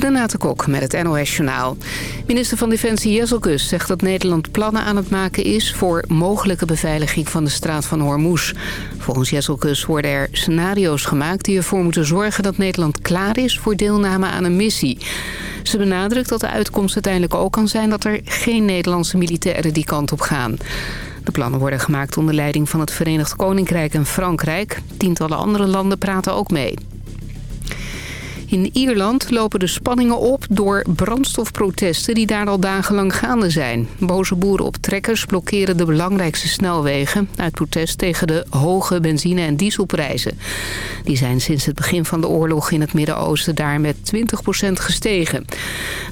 Renate Kok met het NOS Journaal. Minister van Defensie Jezelkus zegt dat Nederland plannen aan het maken is... voor mogelijke beveiliging van de straat van Hormuz. Volgens Jezelkus worden er scenario's gemaakt die ervoor moeten zorgen... dat Nederland klaar is voor deelname aan een missie. Ze benadrukt dat de uitkomst uiteindelijk ook kan zijn... dat er geen Nederlandse militairen die kant op gaan. De plannen worden gemaakt onder leiding van het Verenigd Koninkrijk en Frankrijk. Tientallen andere landen praten ook mee. In Ierland lopen de spanningen op door brandstofprotesten die daar al dagenlang gaande zijn. Boze boeren op trekkers blokkeren de belangrijkste snelwegen... uit protest tegen de hoge benzine- en dieselprijzen. Die zijn sinds het begin van de oorlog in het Midden-Oosten daar met 20% gestegen.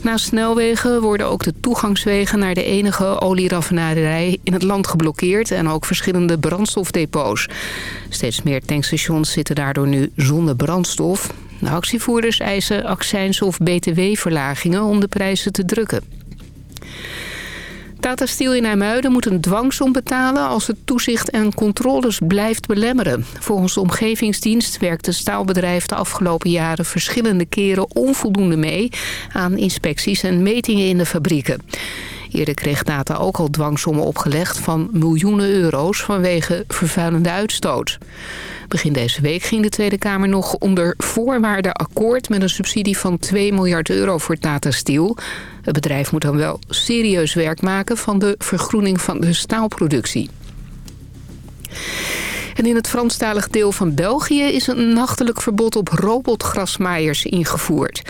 Naast snelwegen worden ook de toegangswegen naar de enige olieraffinaderij in het land geblokkeerd... en ook verschillende brandstofdepots. Steeds meer tankstations zitten daardoor nu zonder brandstof. De actievoerders eisen accijns- of btw-verlagingen om de prijzen te drukken. Tata Steel in IJmuiden moet een dwangsom betalen als het toezicht en controles blijft belemmeren. Volgens de omgevingsdienst werkt het staalbedrijf de afgelopen jaren verschillende keren onvoldoende mee aan inspecties en metingen in de fabrieken. Eerder kreeg Tata ook al dwangsommen opgelegd van miljoenen euro's vanwege vervuilende uitstoot. Begin deze week ging de Tweede Kamer nog onder voorwaarden akkoord... met een subsidie van 2 miljard euro voor Tata Steel. Het bedrijf moet dan wel serieus werk maken van de vergroening van de staalproductie. En in het Franstalig deel van België is een nachtelijk verbod op robotgrasmaaiers ingevoerd.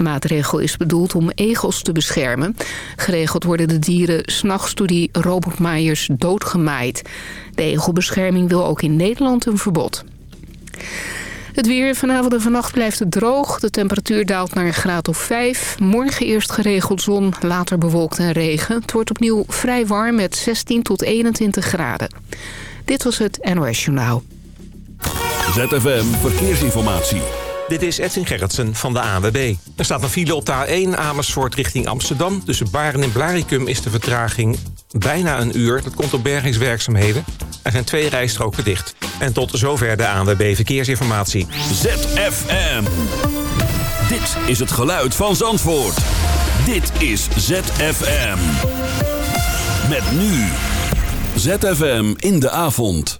De maatregel is bedoeld om egels te beschermen. Geregeld worden de dieren s'nachts door die robotmaaiers doodgemaaid. De egelbescherming wil ook in Nederland een verbod. Het weer vanavond en vannacht blijft het droog. De temperatuur daalt naar een graad of 5. Morgen eerst geregeld zon, later bewolkt en regen. Het wordt opnieuw vrij warm met 16 tot 21 graden. Dit was het NOS Journaal. ZFM Verkeersinformatie. Dit is Edwin Gerritsen van de ANWB. Er staat een file op de A1 Amersfoort richting Amsterdam. Tussen Baren en Blaricum is de vertraging bijna een uur. Dat komt door bergingswerkzaamheden. Er zijn twee rijstroken dicht. En tot zover de ANWB Verkeersinformatie. ZFM. Dit is het geluid van Zandvoort. Dit is ZFM. Met nu. ZFM in de avond.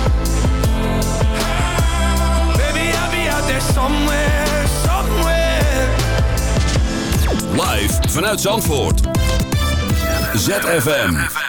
Somewhere, somewhere. Live vanuit Zandvoort. ZFM.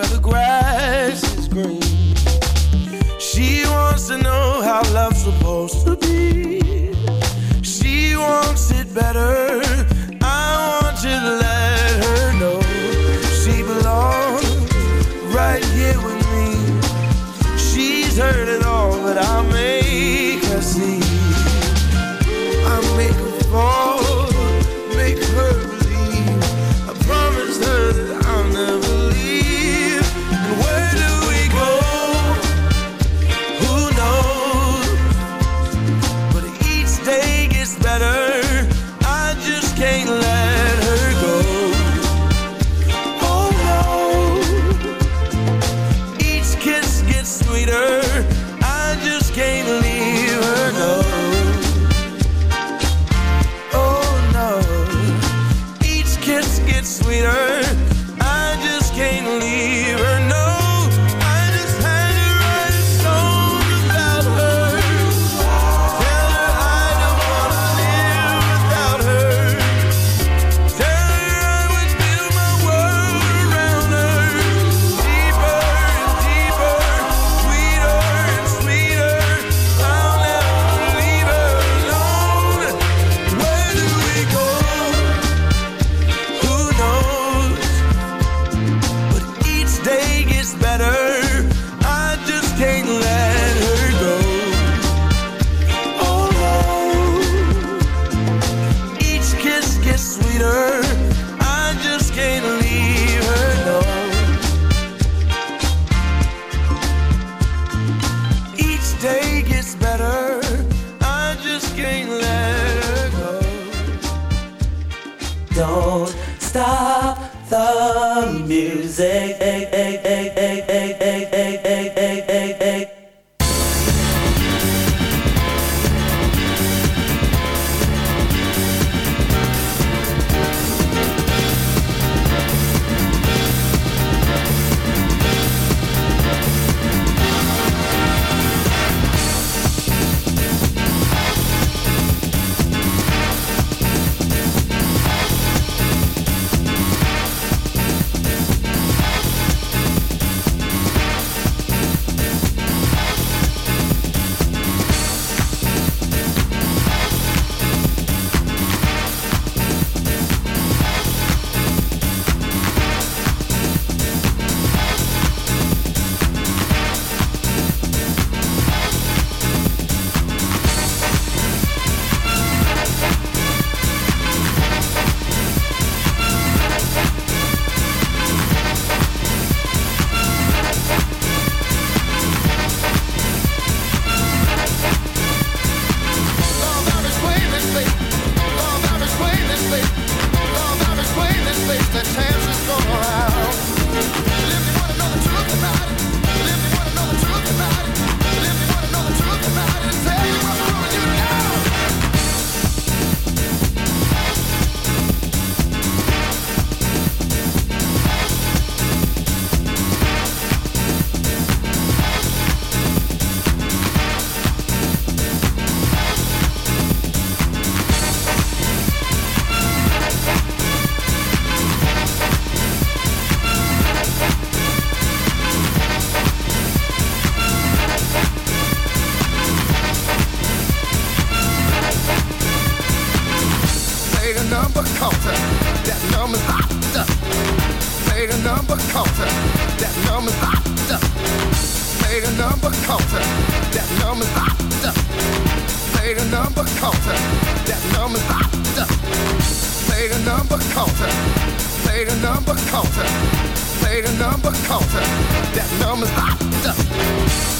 where the grass is green. She wants to know how love's supposed to be. She wants it better Don't stop the music. Play the number counter. say the number counter. That number's hot.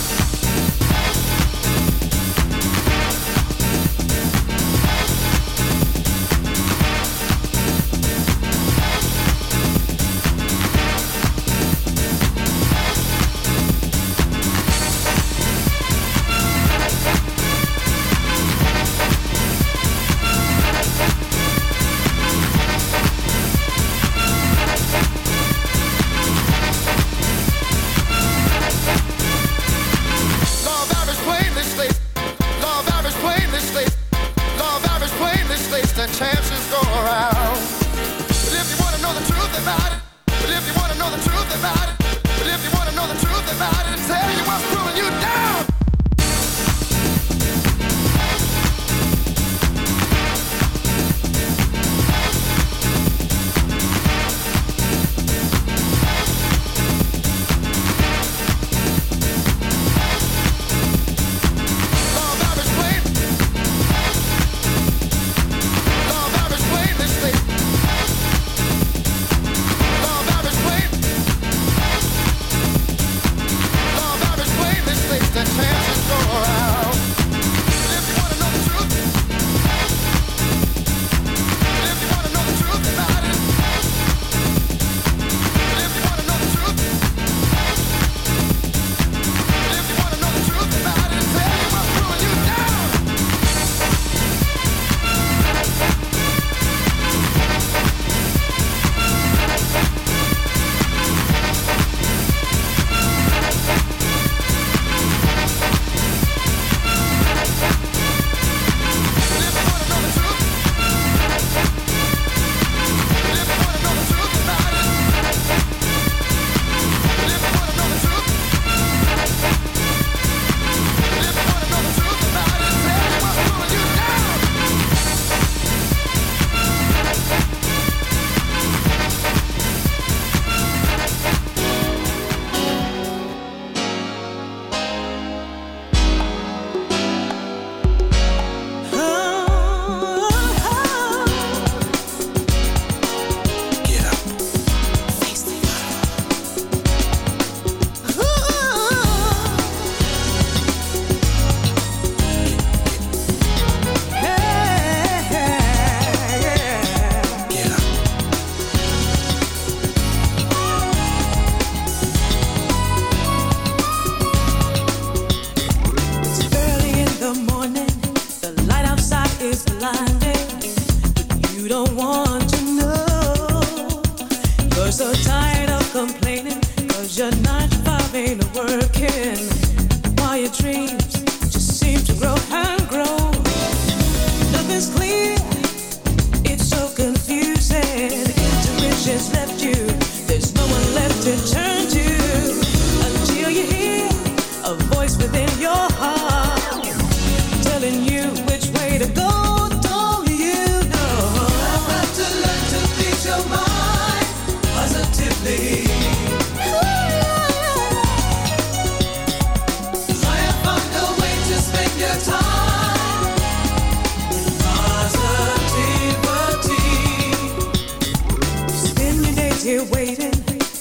Here waiting,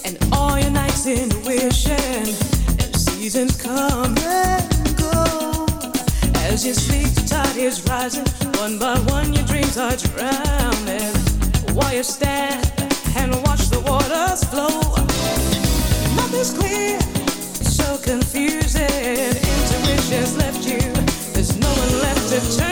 and all your nights in wishing. And seasons come and go. As you sleep, the tide is rising. One by one, your dreams are drowning. While you stand and watch the waters flow, nothing's clear. So confusing. Intuition's left you. There's no one left to turn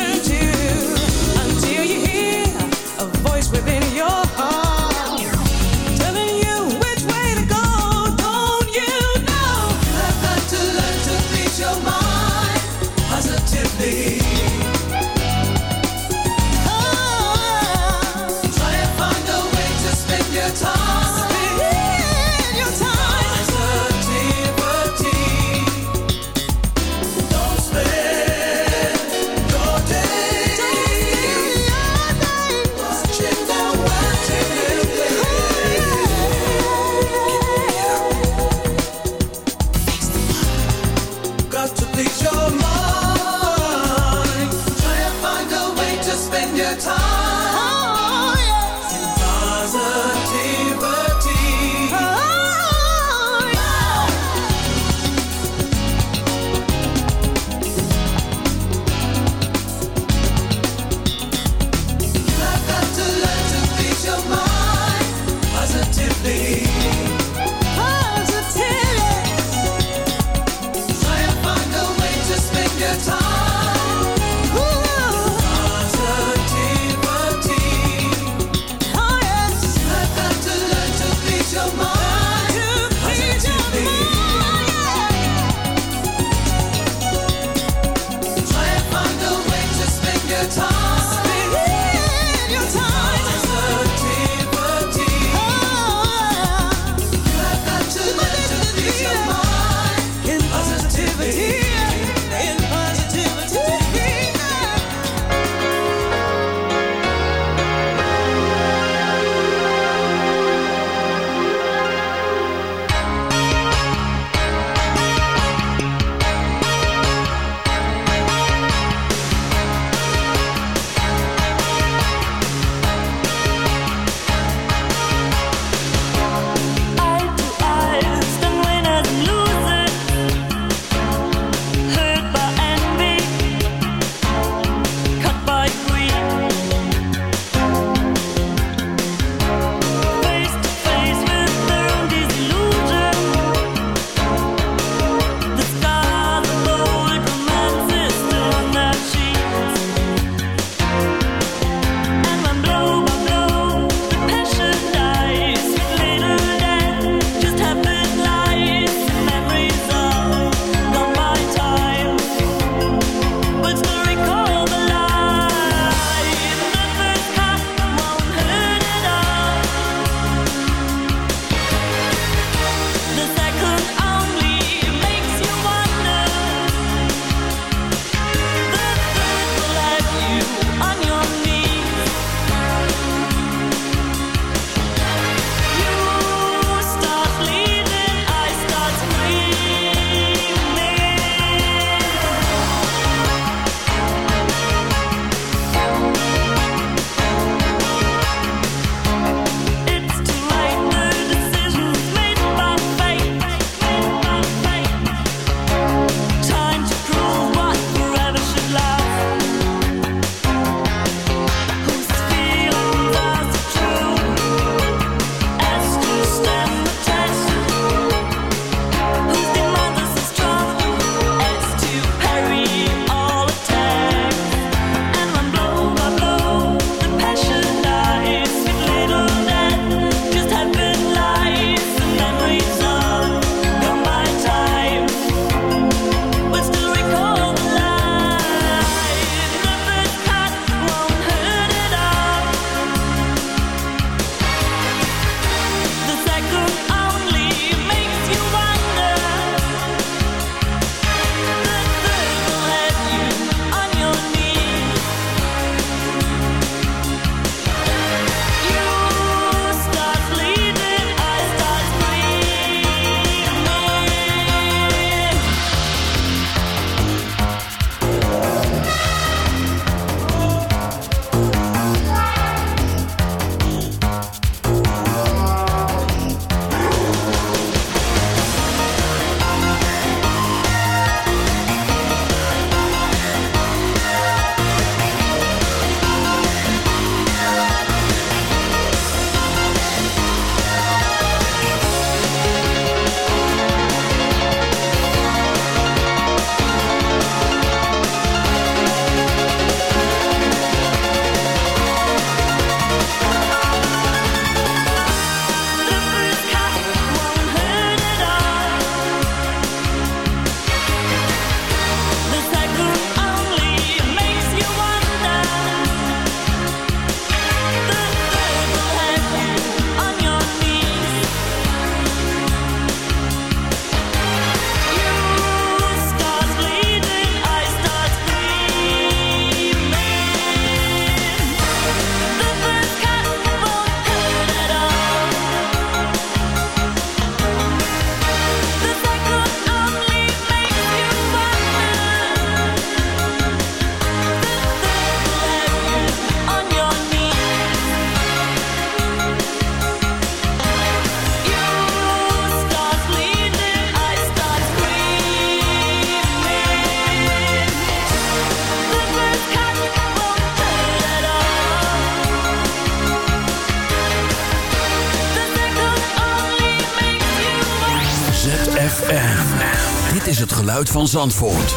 van Zandvoort.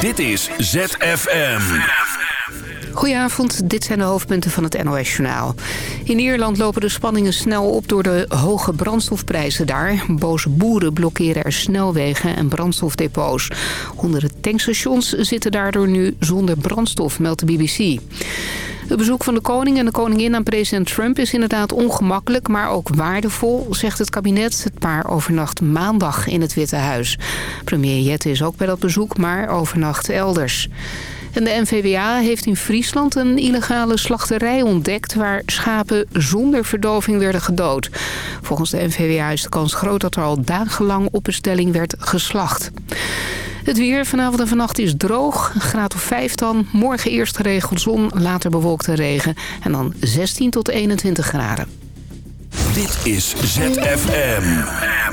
Dit is ZFM. Goedenavond, dit zijn de hoofdpunten van het NOS-journaal. In Ierland lopen de spanningen snel op door de hoge brandstofprijzen daar. Boze boeren blokkeren er snelwegen en brandstofdepots. Honderden tankstations zitten daardoor nu zonder brandstof, meldt de BBC. Het bezoek van de koning en de koningin aan president Trump is inderdaad ongemakkelijk, maar ook waardevol, zegt het kabinet. Het paar overnacht maandag in het Witte Huis. Premier Jette is ook bij dat bezoek, maar overnacht elders. En de NVWA heeft in Friesland een illegale slachterij ontdekt... waar schapen zonder verdoving werden gedood. Volgens de NVWA is de kans groot dat er al dagenlang op bestelling werd geslacht. Het weer vanavond en vannacht is droog. Een graad of 5 dan. Morgen eerst geregeld zon, later bewolkte regen. En dan 16 tot 21 graden. Dit is ZFM.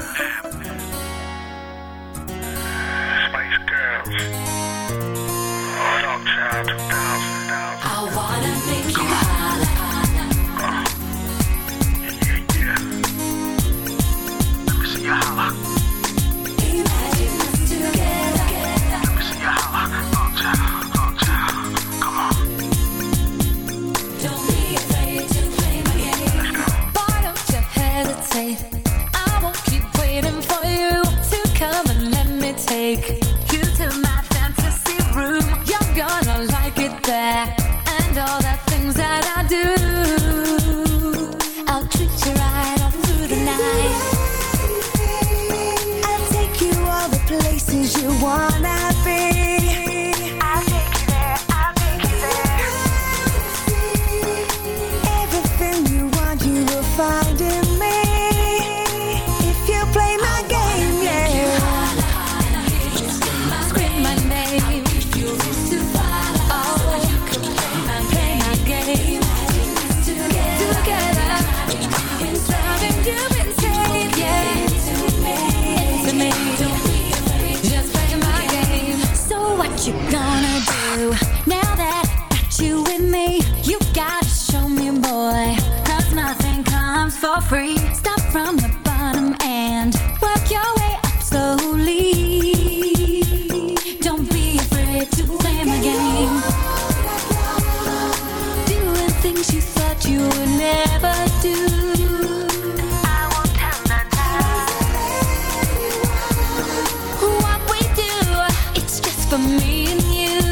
For me and you.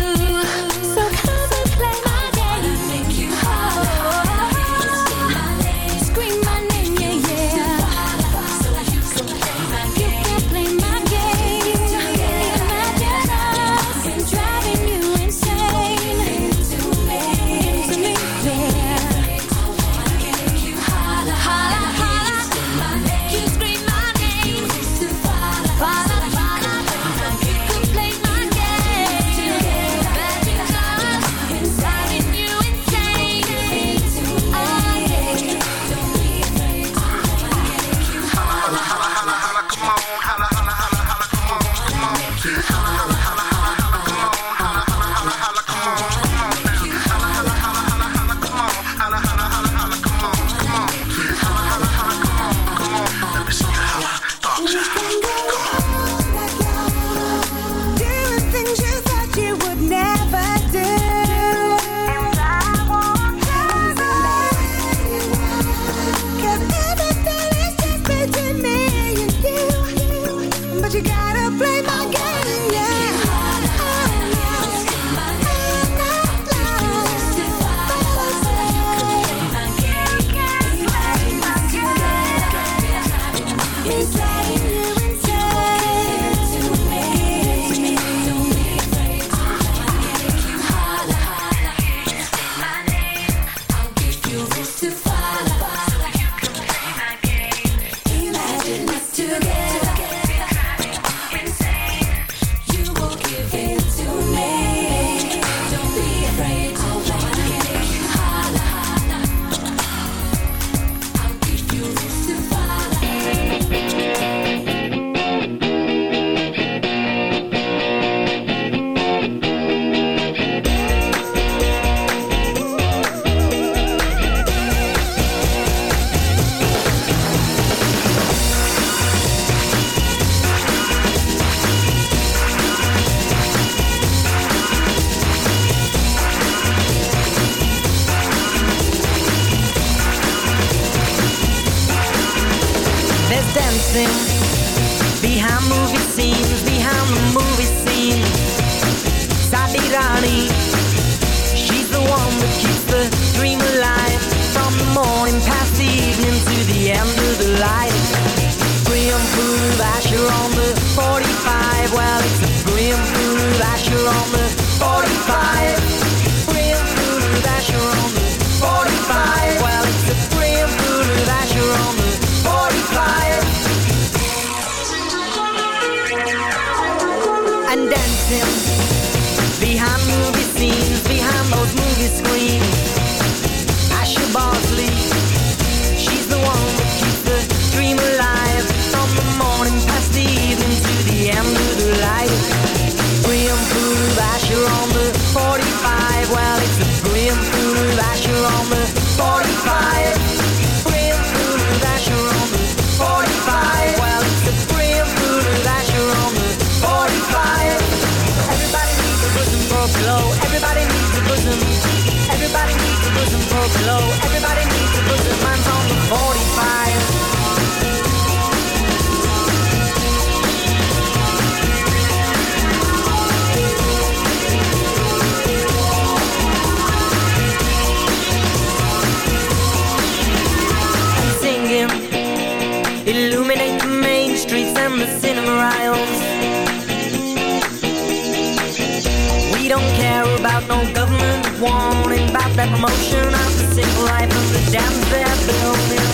life of the dams they're building.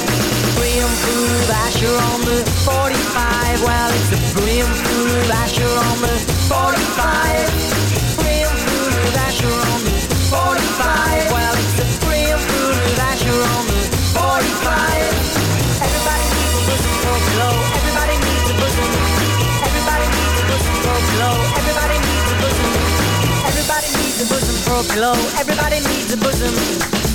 Asher on the 45. Well, it's a brim proof Asher on the 45. Asher on the 45. Well, it's on the 45. Everybody needs a bosom for. Everybody needs a bosom. Everybody needs a bosom for. Everybody needs a bosom. Everybody needs a bosom for. Everybody needs a bosom.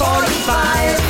45